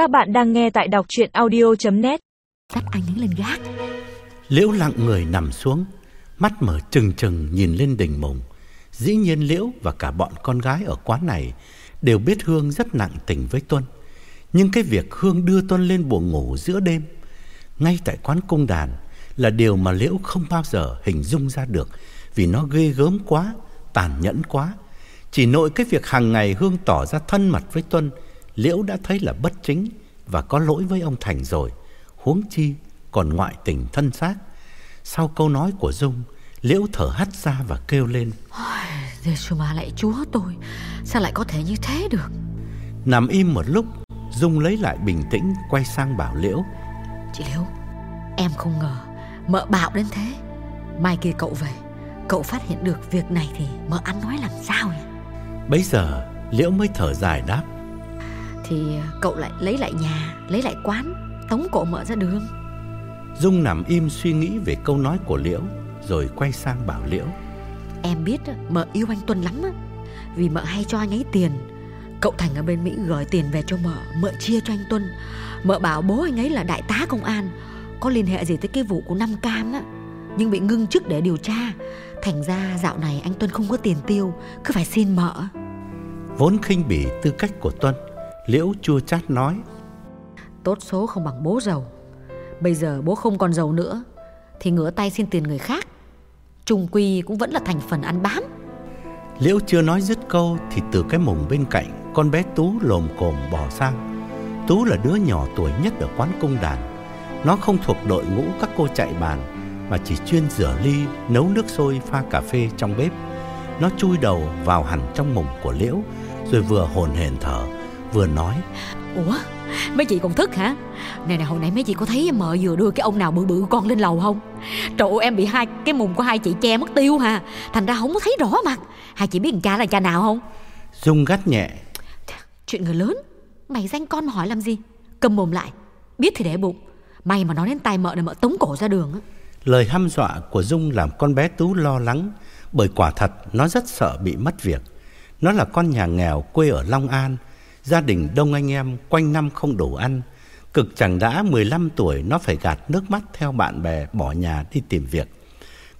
Các bạn đang nghe tại đọc chuyện audio.net Dắt anh ấy lên gác. Liễu lặng người nằm xuống Mắt mở trừng trừng nhìn lên đỉnh mùng. Dĩ nhiên Liễu và cả bọn con gái ở quán này Đều biết Hương rất nặng tình với Tuân. Nhưng cái việc Hương đưa Tuân lên buồng ngủ giữa đêm Ngay tại quán cung đàn Là điều mà Liễu không bao giờ hình dung ra được Vì nó ghê gớm quá Tàn nhẫn quá. Chỉ nội cái việc hàng ngày Hương tỏ ra thân mật với Tuân Liễu đã thấy là bất chính Và có lỗi với ông Thành rồi. Huống chi còn ngoại tình thân xác. Sau câu nói của Dung Liễu thở hắt ra và kêu lên. Giê-xu ma lại chúa tôi Sao lại có thể như thế được? Nằm im một lúc Dung lấy lại bình tĩnh Quay sang bảo Liễu. Chị Liễu Em không ngờ Mợ bạo đến thế. Mai kia cậu về Cậu phát hiện được việc này thì mợ ăn nói làm sao nhỉ? Bấy giờ Liễu mới thở dài đáp Thì cậu lại lấy lại nhà Lấy lại quán Tống cổ mợ ra đường. Dung nằm im suy nghĩ về câu nói của Liễu Rồi quay sang bảo Liễu. Em biết mợ yêu anh Tuân lắm á. Vì mợ hay cho anh ấy tiền Cậu Thành ở bên Mỹ gửi tiền về cho mợ Mợ chia cho anh Tuân. Mợ bảo bố anh ấy là đại tá công an Có liên hệ gì tới cái vụ của Nam Cam á. Nhưng bị ngưng chức để điều tra. Thành ra dạo này anh Tuân không có tiền tiêu Cứ phải xin mợ. Vốn khinh bỉ tư cách của Tuân Liễu chua chát nói. Tốt số không bằng bố giàu. Bây giờ bố không còn giàu nữa Thì ngửa tay xin tiền người khác. Trung quy cũng vẫn là thành phần ăn bám. Liễu chưa nói dứt câu Thì từ cái mùng bên cạnh Con bé Tú lồm cồm bỏ sang. Tú là đứa nhỏ tuổi nhất ở quán cung đàn. Nó không thuộc đội ngũ các cô chạy bàn Mà chỉ chuyên rửa ly Nấu nước sôi pha cà phê trong bếp. Nó chui đầu vào hẳn trong mùng của Liễu Rồi vừa hồn hển thở Vừa nói. Ủa? Mấy chị còn thức hả? Nè nè hồi nãy mấy chị có thấy mợ vừa đưa cái ông nào bự bự con lên lầu không? Trời ơi em bị hai cái mùng của hai chị che mất tiêu hà. Thành ra không có thấy rõ mặt. Hai chị biết cha là cha nào không? Dung gắt nhẹ. Chuyện người lớn. Mày danh con mà hỏi làm gì? Cầm mồm lại. Biết thì để bụng May mà nói đến tay mợ để mợ tống cổ ra đường á. Lời hăm dọa của Dung làm con bé Tú lo lắng Bởi quả thật nó rất sợ bị mất việc. Nó là con nhà nghèo quê ở Long An Gia đình đông anh em quanh năm không đủ ăn, Cực chẳng đã 15 tuổi nó phải gạt nước mắt theo bạn bè bỏ nhà đi tìm việc.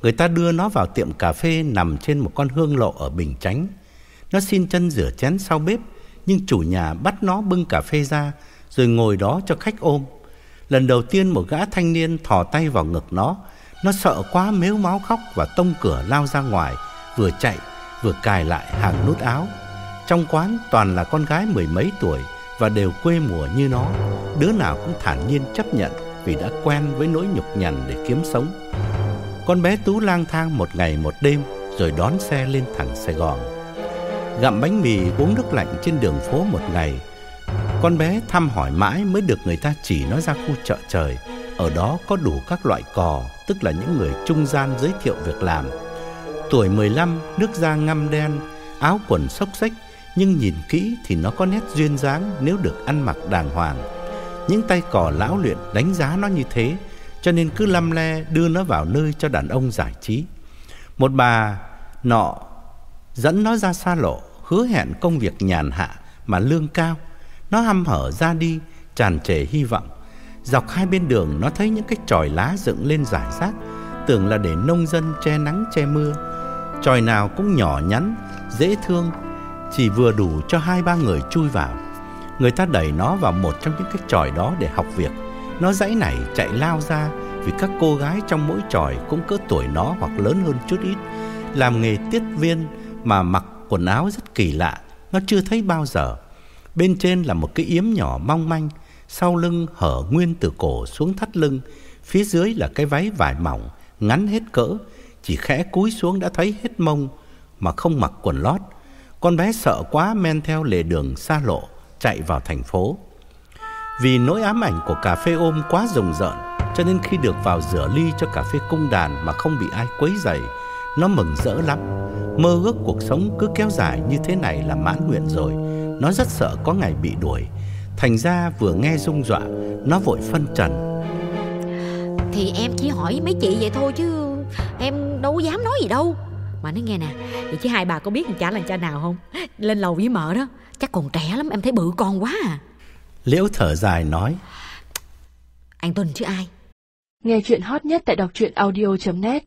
Người ta đưa nó vào tiệm cà phê nằm trên một con hương lộ ở Bình Chánh. Nó xin chân rửa chén sau bếp, Nhưng chủ nhà bắt nó bưng cà phê ra, Rồi ngồi đó cho khách ôm. Lần đầu tiên một gã thanh niên thò tay vào ngực nó Nó sợ quá mếu máu khóc và tông cửa lao ra ngoài, Vừa chạy, vừa cài lại hàng nút áo. Trong quán toàn là con gái mười mấy tuổi Và đều quê mùa như nó. Đứa nào cũng thản nhiên chấp nhận Vì đã quen với nỗi nhục nhằn để kiếm sống. Con bé Tú lang thang một ngày một đêm Rồi đón xe lên thẳng Sài Gòn. Gặm bánh mì uống nước lạnh trên đường phố một ngày Con bé thăm hỏi mãi mới được người ta chỉ nó ra khu chợ trời. Ở đó có đủ các loại cò Tức là những người trung gian giới thiệu việc làm. Tuổi 15, nước da ngăm đen Áo quần xốc xếch nhưng nhìn kỹ thì nó có nét duyên dáng Nếu được ăn mặc đàng hoàng. Những tay cò lão luyện đánh giá nó như thế Cho nên cứ lăm le đưa nó vào nơi cho đàn ông giải trí. Một bà nọ dẫn nó ra xa lộ Hứa hẹn công việc nhàn hạ mà lương cao. Nó hăm hở ra đi tràn trề hy vọng. Dọc hai bên đường nó thấy những cái chòi lá dựng lên rải rác Tưởng là để nông dân che nắng che mưa. Chòi nào cũng nhỏ nhắn, dễ thương chỉ vừa đủ cho hai ba người chui vào. Người ta đẩy nó vào một trong những cái chòi đó để học việc. Nó dãy nảy chạy lao ra Vì các cô gái trong mỗi chòi cũng cỡ tuổi nó hoặc lớn hơn chút ít. Làm nghề tiết viên mà mặc quần áo rất kỳ lạ, Nó chưa thấy bao giờ. Bên trên là một cái yếm nhỏ mong manh, Sau lưng hở nguyên từ cổ xuống thắt lưng, Phía dưới là cái váy vải mỏng, Ngắn hết cỡ, Chỉ khẽ cúi xuống đã thấy hết mông Mà không mặc quần lót. Con bé sợ quá men theo lề đường xa lộ, Chạy vào thành phố. Vì nỗi ám ảnh của cà phê ôm quá rùng rợn, Cho nên khi được vào rửa ly cho cà phê cung đàn Mà không bị ai quấy rầy, Nó mừng rỡ lắm. Mơ ước cuộc sống cứ kéo dài như thế này là mãn nguyện rồi. Nó rất sợ có ngày bị đuổi. Thành ra vừa nghe rung dọa, Nó vội phân trần. Thì em chỉ hỏi mấy chị vậy thôi chứ Em đâu dám nói gì đâu. Mà nói nghe nè Vậy chứ hai bà có biết thằng cha là cha nào không? Lên lầu với mợ đó Chắc còn trẻ lắm em thấy bự con quá à. Liễu thở dài nói. Anh Tuân chứ ai? Nghe chuyện hot nhất tại đọc truyện audio.net